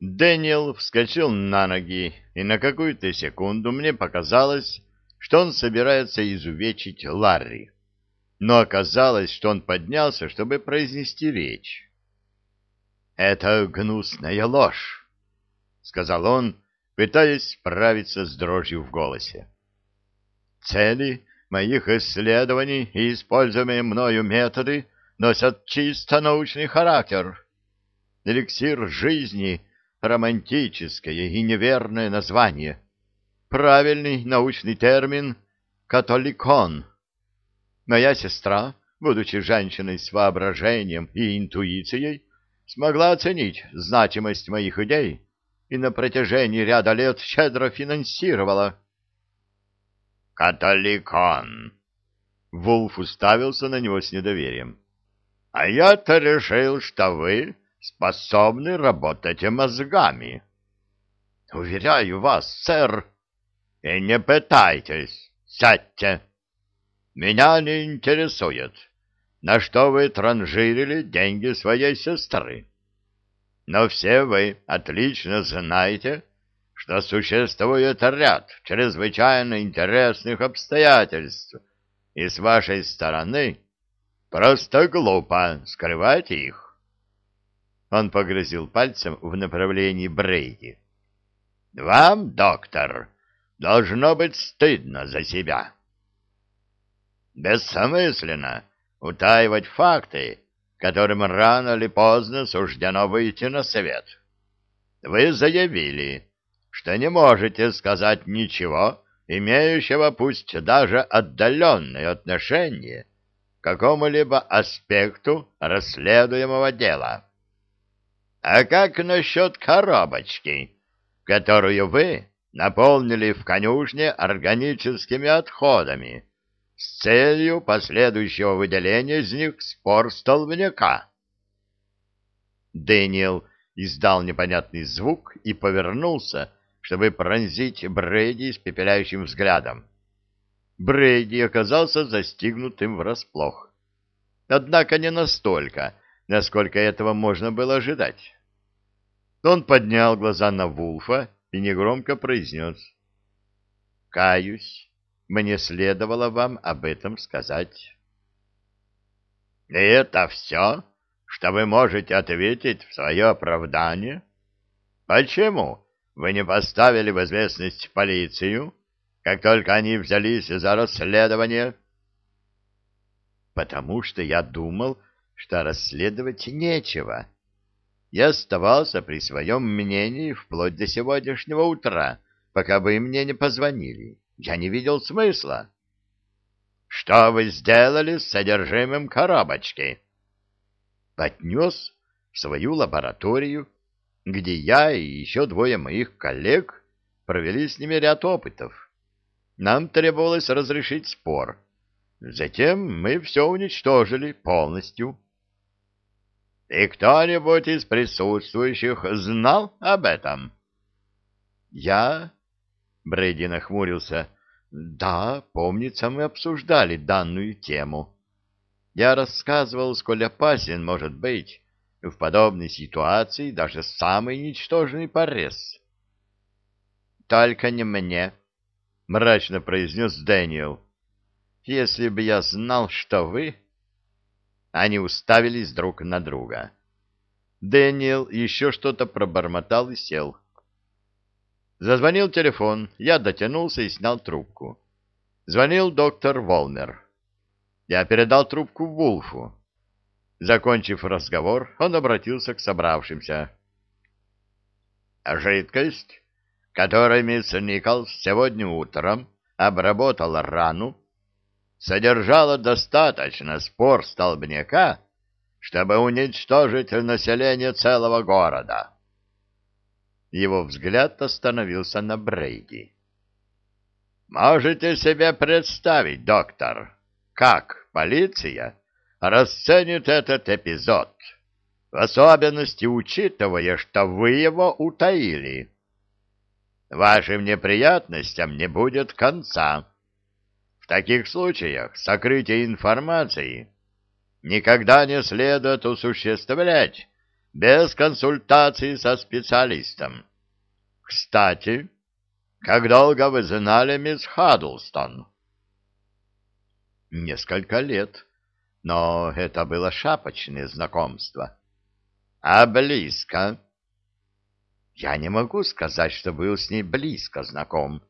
Дэниел вскочил на ноги, и на какую-то секунду мне показалось, что он собирается изувечить Ларри. Но оказалось, что он поднялся, чтобы произнести речь. «Это гнусная ложь», — сказал он, пытаясь справиться с дрожью в голосе. «Цели моих исследований и используемые мною методы носят чисто научный характер. Эликсир жизни — романтическое и неверное название. Правильный научный термин — католикон. Моя сестра, будучи женщиной с воображением и интуицией, смогла оценить значимость моих идей и на протяжении ряда лет щедро финансировала. «Католикон!» Вулф уставился на него с недоверием. «А я-то решил, что вы способны работать мозгами». «Уверяю вас, сэр...» «И не пытайтесь, сядьте. Меня не интересует, на что вы транжирили деньги своей сестры. Но все вы отлично знаете, что существует ряд чрезвычайно интересных обстоятельств, и с вашей стороны просто глупо скрывать их. Он погрозил пальцем в направлении Брейди. «Вам, доктор, должно быть стыдно за себя». «Бессмысленно утаивать факты, которым рано или поздно суждено выйти на свет. Вы заявили, что не можете сказать ничего, имеющего пусть даже отдаленное отношение к какому-либо аспекту расследуемого дела. А как насчет коробочки, которую вы наполнили в конюшне органическими отходами, с целью последующего выделения из них спор столбняка. Дэниел издал непонятный звук и повернулся, чтобы пронзить Брейди испепеляющим взглядом. Брейди оказался застигнутым врасплох. Однако не настолько, насколько этого можно было ожидать. Он поднял глаза на Вулфа и негромко произнес. «Каюсь, мне следовало вам об этом сказать. — И это все, что вы можете ответить в свое оправдание? Почему вы не поставили в известность полицию, как только они взялись за расследование? — Потому что я думал, что расследовать нечего. Я оставался при своем мнении вплоть до сегодняшнего утра, пока вы мне не позвонили. Я не видел смысла. Что вы сделали с содержимым коробочки? Отнес в свою лабораторию, где я и еще двое моих коллег провели с ними ряд опытов. Нам требовалось разрешить спор. Затем мы все уничтожили полностью. И кто-нибудь из присутствующих знал об этом? Я Брейди нахмурился. «Да, помнится, мы обсуждали данную тему. Я рассказывал, сколь опасен может быть в подобной ситуации даже самый ничтожный порез». «Только не мне», — мрачно произнес Дэниел. «Если бы я знал, что вы...» Они уставились друг на друга. Дэниел еще что-то пробормотал и сел. Зазвонил телефон, я дотянулся и снял трубку. Звонил доктор Волнер. Я передал трубку Вулфу. Закончив разговор, он обратился к собравшимся. «Жидкость, которой мисс Николс сегодня утром обработала рану, содержала достаточно спор столбняка, чтобы уничтожить население целого города». Его взгляд остановился на Брейди. «Можете себе представить, доктор, как полиция расценит этот эпизод, в особенности учитывая, что вы его утаили? Вашим неприятностям не будет конца. Таких случаях сокрытие информации никогда не следует осуществлять без консультации со специалистом. Кстати, как долго вы знали мисс Хаддлстон? Несколько лет, но это было шапочное знакомство. А близко? Я не могу сказать, что был с ней близко знаком.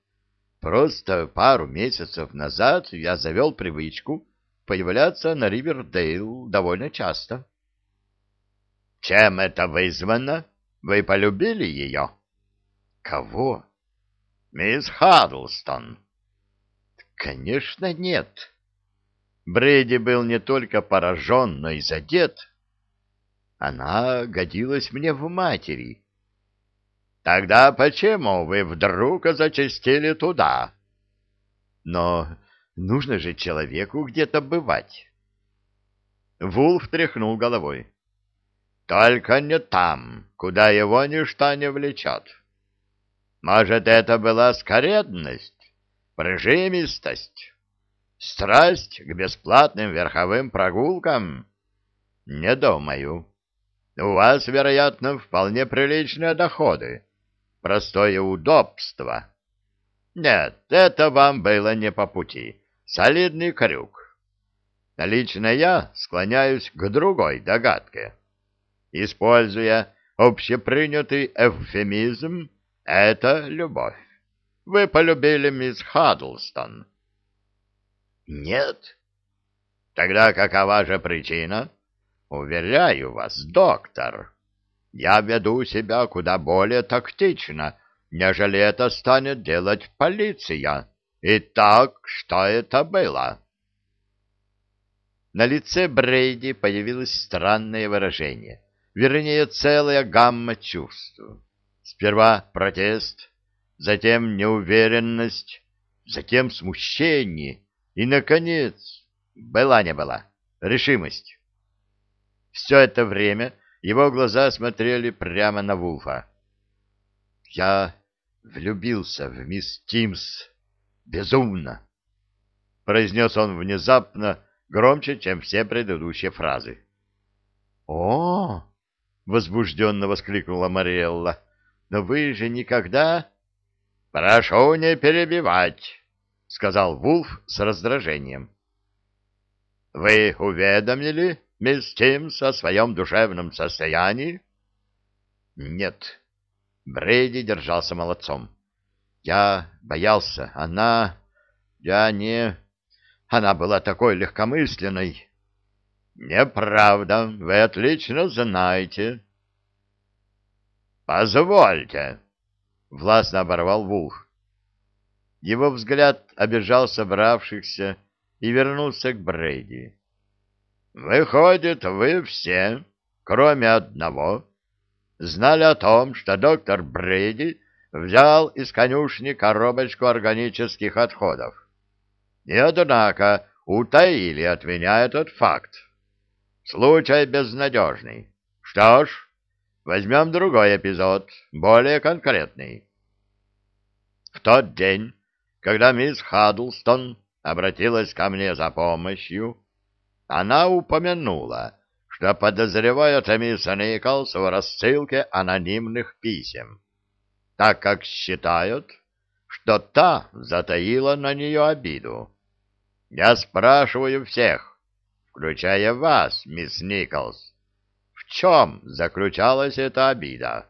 Просто пару месяцев назад я завел привычку появляться на Ривердейл довольно часто. Чем это вызвано? Вы полюбили ее? Кого? Мисс Хаддлстон. Конечно, нет. Брэди был не только поражен, но и задет. Она годилась мне в матери. Тогда почему вы вдруг зачастили туда? Но нужно же человеку где-то бывать. Вулф тряхнул головой. Только не там, куда его ничто не влечет. Может, это была скоредность, прижимистость, страсть к бесплатным верховым прогулкам? Не думаю. У вас, вероятно, вполне приличные доходы простое удобство. Нет, это вам было не по пути. Солидный крюк. Лично я склоняюсь к другой догадке. Используя общепринятый эвфемизм, это любовь. Вы полюбили мисс Хаддлстон? Нет. Тогда какова же причина? Уверяю вас, доктор, я веду себя куда более тактично, нежели это станет делать полиция. Итак, что это было? На лице Брейди появилось странное выражение, вернее, целая гамма чувств. Сперва протест, затем неуверенность, затем смущение и, наконец, была не была, решимость. Все это время его глаза смотрели прямо на Вулфа. «Я влюбился в мисс Тимс безумно», — произнес он внезапно, громче, чем все предыдущие фразы. «О!» — возбужденно воскликнула Мариэлла. «Но вы же никогда...» «Прошу не перебивать», — сказал Вулф с раздражением. «Вы уведомили мисс Тимс о своем душевном состоянии? Нет. Брейди держался молодцом. Я боялся. Она... Я не... Она была такой легкомысленной. Неправда. Вы отлично знаете. Позвольте. Властно оборвал Вулф. Его взгляд обижал собравшихся и вернулся к Брейди. Выходит, вы все, кроме одного, знали о том, что доктор Брейди взял из конюшни коробочку органических отходов. И, однако, утаили от меня этот факт. Случай безнадежный. Что ж, возьмем другой эпизод, более конкретный. В тот день, когда мисс Хаддлстон обратилась ко мне за помощью, она упомянула, что подозревает мисс Николс в рассылке анонимных писем, так как считают, что та затаила на нее обиду. Я спрашиваю всех, включая вас, мисс Николс, в чем заключалась эта обида?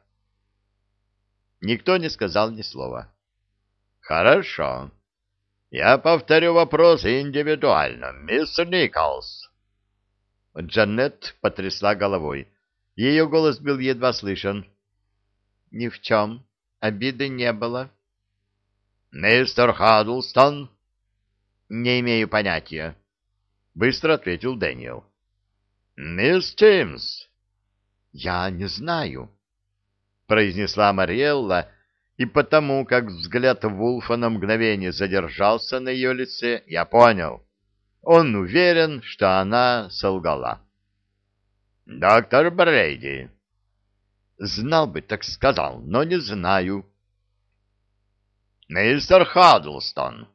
Никто не сказал ни слова. Хорошо. Я повторю вопрос индивидуально. Мисс Николс, Джанет потрясла головой. Ее голос был едва слышен. — Ни в чем. Обиды не было. — Мистер Хаддлстон? — Не имею понятия. Быстро ответил Дэниел. — Мисс Тимс? — Я не знаю, — произнесла Мариэлла, и потому, как взгляд Вулфа на мгновение задержался на ее лице, я понял — он уверен, что она солгала. «Доктор Брейди». «Знал бы, так сказал, но не знаю». «Мистер Хаддлстон».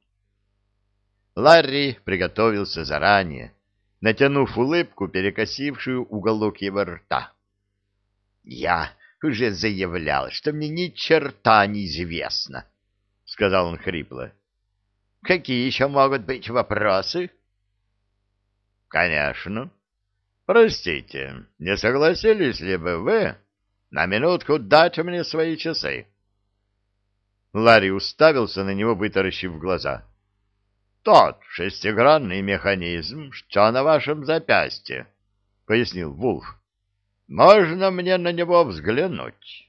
Ларри приготовился заранее, натянув улыбку, перекосившую уголок его рта. Я уже заявлял, что мне ни черта не известно, — сказал он хрипло. — Какие еще могут быть вопросы? — Конечно. Простите, не согласились ли бы вы на минутку дать мне свои часы? Ларри уставился на него, вытаращив глаза. — Тот шестигранный механизм, что на вашем запястье, — пояснил Вулф. Можно мне на него взглянуть?